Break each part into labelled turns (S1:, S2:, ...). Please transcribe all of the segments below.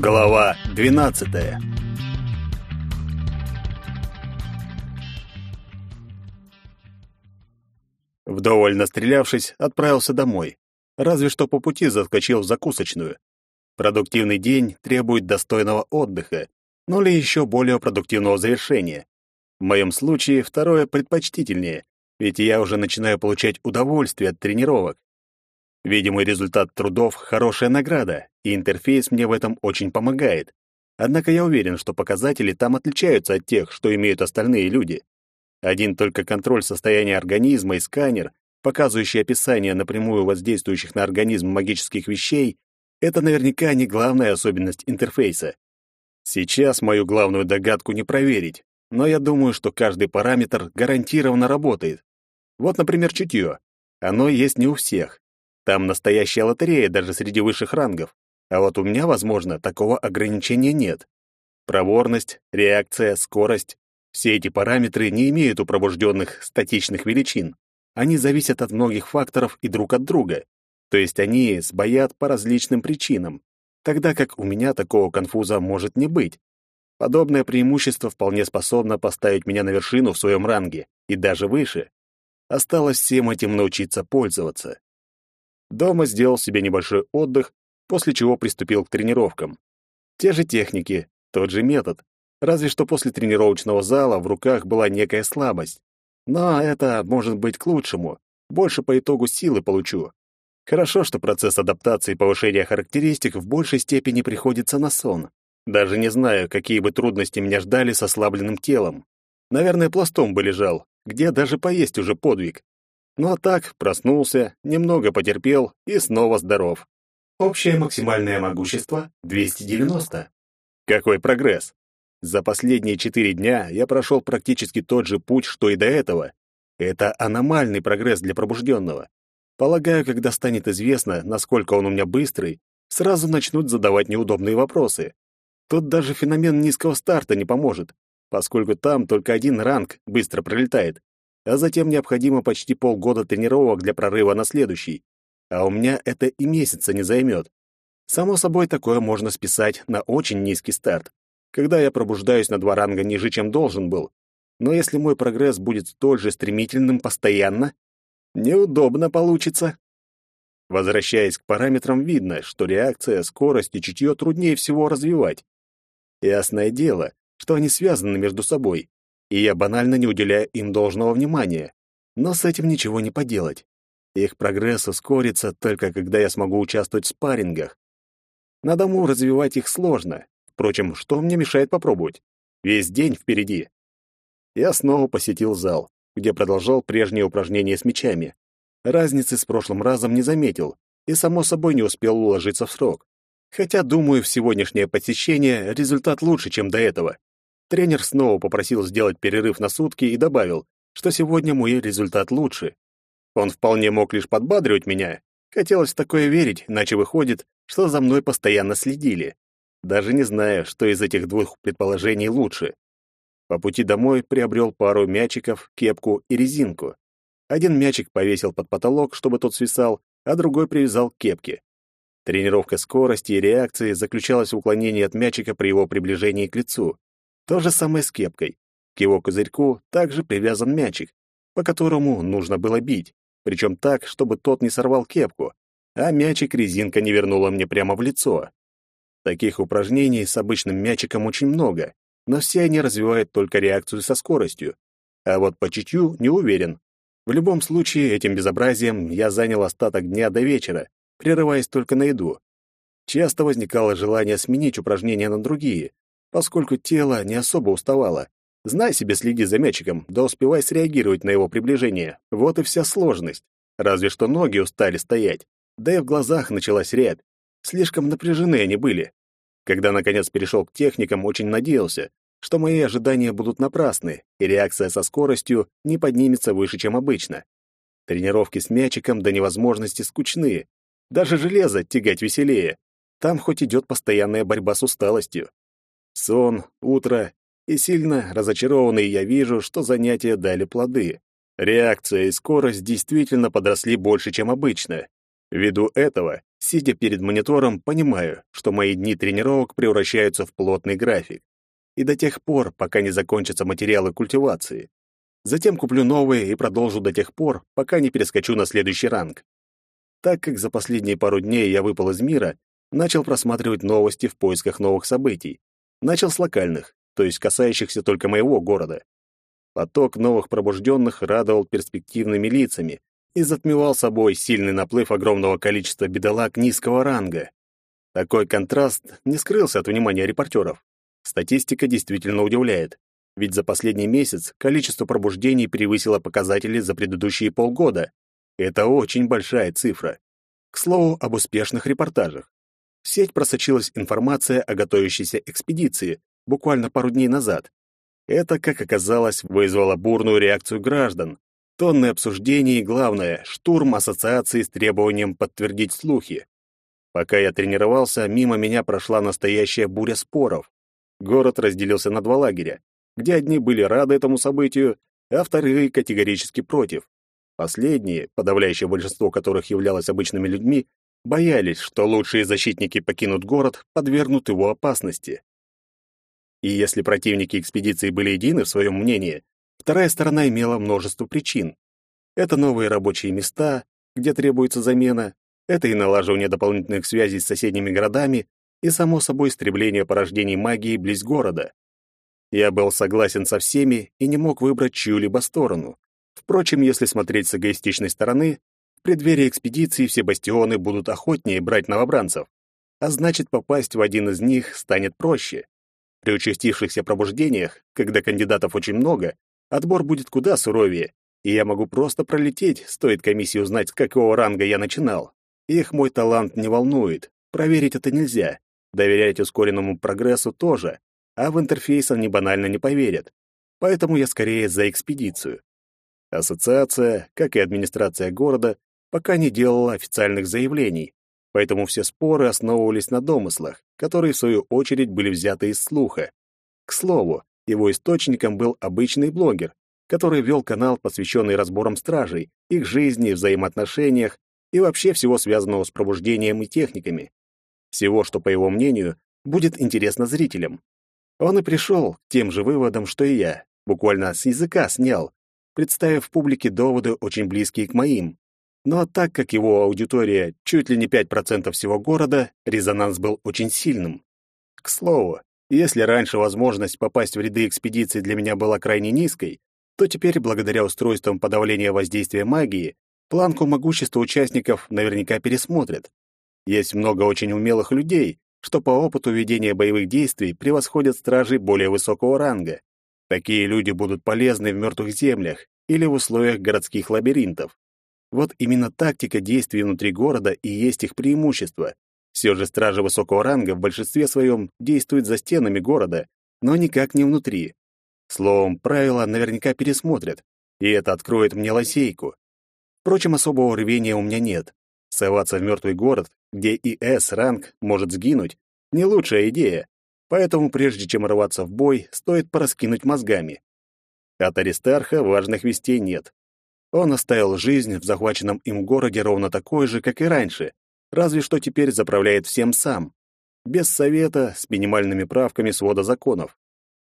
S1: Глава 12. Вдоволь настрелявшись, отправился домой. Разве что по пути заскочил в закусочную. Продуктивный день требует достойного отдыха, ну или еще более продуктивного завершения. В моем случае второе предпочтительнее, ведь я уже начинаю получать удовольствие от тренировок. Видимый результат трудов — хорошая награда, и интерфейс мне в этом очень помогает. Однако я уверен, что показатели там отличаются от тех, что имеют остальные люди. Один только контроль состояния организма и сканер, показывающий описание напрямую воздействующих на организм магических вещей, это наверняка не главная особенность интерфейса. Сейчас мою главную догадку не проверить, но я думаю, что каждый параметр гарантированно работает. Вот, например, чутье. Оно есть не у всех, там настоящая лотерея даже среди высших рангов. А вот у меня, возможно, такого ограничения нет. Проворность, реакция, скорость — все эти параметры не имеют у пробужденных статичных величин. Они зависят от многих факторов и друг от друга. То есть они сбоят по различным причинам, тогда как у меня такого конфуза может не быть. Подобное преимущество вполне способно поставить меня на вершину в своем ранге и даже выше. Осталось всем этим научиться пользоваться. Дома сделал себе небольшой отдых, после чего приступил к тренировкам. Те же техники, тот же метод, разве что после тренировочного зала в руках была некая слабость. Но это может быть к лучшему, больше по итогу силы получу. Хорошо, что процесс адаптации и повышения характеристик в большей степени приходится на сон. Даже не знаю, какие бы трудности меня ждали с ослабленным телом. Наверное, пластом бы лежал, где даже поесть уже подвиг. Ну а так, проснулся, немного потерпел и снова здоров.
S2: Общее максимальное могущество — 290.
S1: Какой прогресс! За последние четыре дня я прошел практически тот же путь, что и до этого. Это аномальный прогресс для пробужденного. Полагаю, когда станет известно, насколько он у меня быстрый, сразу начнут задавать неудобные вопросы. Тут даже феномен низкого старта не поможет, поскольку там только один ранг быстро пролетает, а затем необходимо почти полгода тренировок для прорыва на следующий. А у меня это и месяца не займет. Само собой, такое можно списать на очень низкий старт, когда я пробуждаюсь на два ранга ниже, чем должен был. Но если мой прогресс будет столь же стремительным постоянно, неудобно получится. Возвращаясь к параметрам, видно, что реакция, скорость и чутье труднее всего развивать. Ясное дело, что они связаны между собой, и я банально не уделяю им должного внимания. Но с этим ничего не поделать. Их прогресс ускорится только когда я смогу участвовать в спаррингах. На дому развивать их сложно. Впрочем, что мне мешает попробовать? Весь день впереди. Я снова посетил зал, где продолжал прежние упражнения с мечами. Разницы с прошлым разом не заметил и, само собой, не успел уложиться в срок. Хотя, думаю, в сегодняшнее посещение результат лучше, чем до этого. Тренер снова попросил сделать перерыв на сутки и добавил, что сегодня мой результат лучше. Он вполне мог лишь подбадривать меня. Хотелось в такое верить, иначе выходит, что за мной постоянно следили. Даже не знаю, что из этих двух предположений лучше. По пути домой приобрел пару мячиков, кепку и резинку. Один мячик повесил под потолок, чтобы тот свисал, а другой привязал к кепке. Тренировка скорости и реакции заключалась в уклонении от мячика при его приближении к лицу. То же самое с кепкой. К его козырьку также привязан мячик, по которому нужно было бить, причем так, чтобы тот не сорвал кепку, а мячик-резинка не вернула мне прямо в лицо. Таких упражнений с обычным мячиком очень много, но все они развивают только реакцию со скоростью. А вот по чутью не уверен. В любом случае, этим безобразием я занял остаток дня до вечера, прерываясь только на еду. Часто возникало желание сменить упражнения на другие, поскольку тело не особо уставало. Знай себе, следи за мячиком, да успевай среагировать на его приближение. Вот и вся сложность. Разве что ноги устали стоять. Да и в глазах началась рябь. Слишком напряжены они были. Когда, наконец, перешел к техникам, очень надеялся, что мои ожидания будут напрасны, и реакция со скоростью не поднимется выше, чем обычно. Тренировки с мячиком до невозможности скучны. Даже железо тягать веселее. Там хоть идет постоянная борьба с усталостью. Сон, утро, и сильно разочарованный я вижу, что занятия дали плоды. Реакция и скорость действительно подросли больше, чем обычно. Ввиду этого Сидя перед монитором, понимаю, что мои дни тренировок превращаются в плотный график. И до тех пор, пока не закончатся материалы культивации. Затем куплю новые и продолжу до тех пор, пока не перескочу на следующий ранг. Так как за последние пару дней я выпал из мира, начал просматривать новости в поисках новых событий. Начал с локальных, то есть касающихся только моего города. Поток новых пробужденных радовал перспективными лицами и затмевал собой сильный наплыв огромного количества бедолаг низкого ранга. Такой контраст не скрылся от внимания репортеров. Статистика действительно удивляет, ведь за последний месяц количество пробуждений превысило показатели за предыдущие полгода. Это очень большая цифра. К слову об успешных репортажах. Сеть просочилась информация о готовящейся экспедиции буквально пару дней назад. Это, как оказалось, вызвало бурную реакцию граждан, тонны обсуждений и, главное, штурм ассоциации с требованием подтвердить слухи. Пока я тренировался, мимо меня прошла настоящая буря споров. Город разделился на два лагеря, где одни были рады этому событию, а вторые категорически против. Последние, подавляющее большинство которых являлось обычными людьми, боялись, что лучшие защитники покинут город, подвергнут его опасности. И если противники экспедиции были едины в своем мнении, вторая сторона имела множество причин. Это новые рабочие места, где требуется замена, это и налаживание дополнительных связей с соседними городами, и, само собой, истребление порождений магии близ города. Я был согласен со всеми и не мог выбрать чью-либо сторону. Впрочем, если смотреть с эгоистичной стороны, преддверии экспедиции все бастионы будут охотнее брать новобранцев, а значит, попасть в один из них станет проще. При участившихся пробуждениях, когда кандидатов очень много, отбор будет куда суровее, и я могу просто пролететь, стоит комиссии узнать, с какого ранга я начинал. Их мой талант не волнует, проверить это нельзя. Доверять ускоренному прогрессу тоже, а в интерфейс они банально не поверят. Поэтому я скорее за экспедицию. Ассоциация, как и администрация города, пока не делала официальных заявлений, поэтому все споры основывались на домыслах, которые, в свою очередь, были взяты из слуха. К слову, его источником был обычный блогер, который вел канал, посвященный разборам стражей, их жизни, взаимоотношениях и вообще всего связанного с пробуждением и техниками. Всего, что, по его мнению, будет интересно зрителям. Он и пришел к тем же выводам, что и я, буквально с языка снял, представив публике доводы, очень близкие к моим. Но так как его аудитория чуть ли не 5% всего города, резонанс был очень сильным. К слову, если раньше возможность попасть в ряды экспедиции для меня была крайне низкой, то теперь, благодаря устройствам подавления воздействия магии, планку могущества участников наверняка пересмотрят. Есть много очень умелых людей, что по опыту ведения боевых действий превосходят стражей более высокого ранга. Такие люди будут полезны в мертвых землях или в условиях городских лабиринтов. Вот именно тактика действий внутри города и есть их преимущество. Все же стражи высокого ранга в большинстве своем действуют за стенами города, но никак не внутри. Словом, правила наверняка пересмотрят, и это откроет мне лазейку. Впрочем, особого рвения у меня нет. Соваться в мертвый город, где и С-ранг может сгинуть, не лучшая идея. Поэтому прежде чем рваться в бой, стоит пораскинуть мозгами. От Аристарха важных вестей нет. Он оставил жизнь в захваченном им городе ровно такой же, как и раньше, разве что теперь заправляет всем сам. Без совета, с минимальными правками свода законов.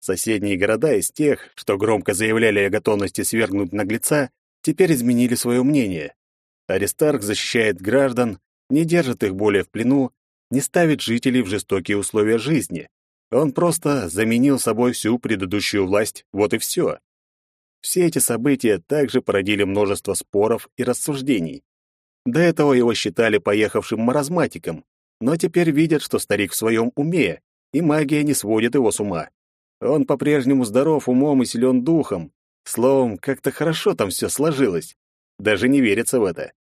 S1: Соседние города из тех, что громко заявляли о готовности свергнуть наглеца, теперь изменили свое мнение. Аристарх защищает граждан, не держит их более в плену, не ставит жителей в жестокие условия жизни. Он просто заменил собой всю предыдущую власть, вот и все. Все эти события также породили множество споров и рассуждений. До этого его считали поехавшим маразматиком, но теперь видят, что старик в своем уме, и магия не сводит его с ума. Он по-прежнему здоров умом и силен духом. Словом, как-то хорошо там все сложилось. Даже не верится в это.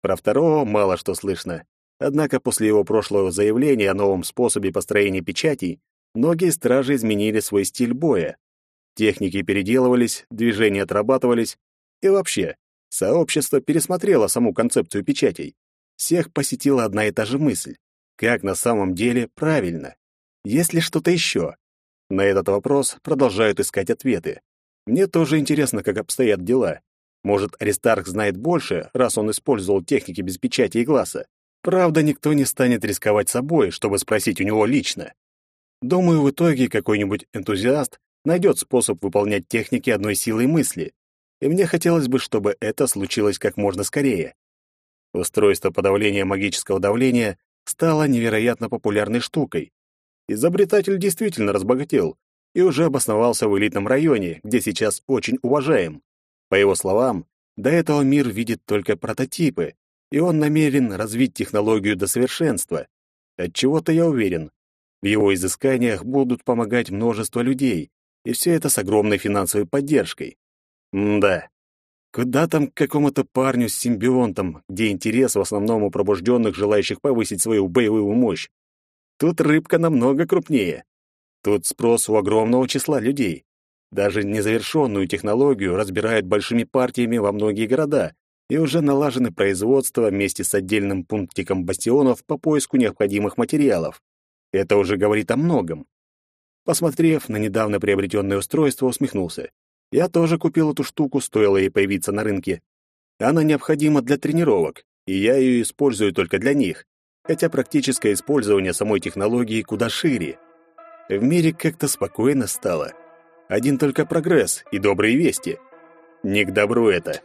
S1: Про второго мало что слышно. Однако после его прошлого заявления о новом способе построения печатей, многие стражи изменили свой стиль боя. Техники переделывались, движения отрабатывались, и вообще, сообщество пересмотрело саму концепцию печатей. Всех посетила одна и та же мысль. Как на самом деле правильно? Есть ли что-то еще? На этот вопрос продолжают искать ответы. Мне тоже интересно, как обстоят дела. Может, Аристарх знает больше, раз он использовал техники без печати и глаза. Правда, никто не станет рисковать собой, чтобы спросить у него лично. Думаю, в итоге какой-нибудь энтузиаст найдет способ выполнять техники одной силой мысли, и мне хотелось бы, чтобы это случилось как можно скорее. Устройство подавления магического давления стало невероятно популярной штукой. Изобретатель действительно разбогател и уже обосновался в элитном районе, где сейчас очень уважаем. По его словам, до этого мир видит только прототипы, и он намерен развить технологию до совершенства. Отчего-то я уверен, в его изысканиях будут помогать множество людей, и все это с огромной финансовой поддержкой. М-да. Куда там к какому-то парню с симбионтом, где интерес в основном у пробужденных, желающих повысить свою боевую мощь? Тут рыбка намного крупнее. Тут спрос у огромного числа людей. Даже незавершенную технологию разбирают большими партиями во многие города, и уже налажены производства вместе с отдельным пунктиком бастионов по поиску необходимых материалов. Это уже говорит о многом. Посмотрев на недавно приобретенное устройство, усмехнулся. Я тоже купил эту штуку, стоило ей появиться на рынке. Она необходима для тренировок, и я ее использую только для них, хотя практическое использование самой технологии куда шире. В мире как-то спокойно стало. Один только прогресс и добрые вести. Не к добру это.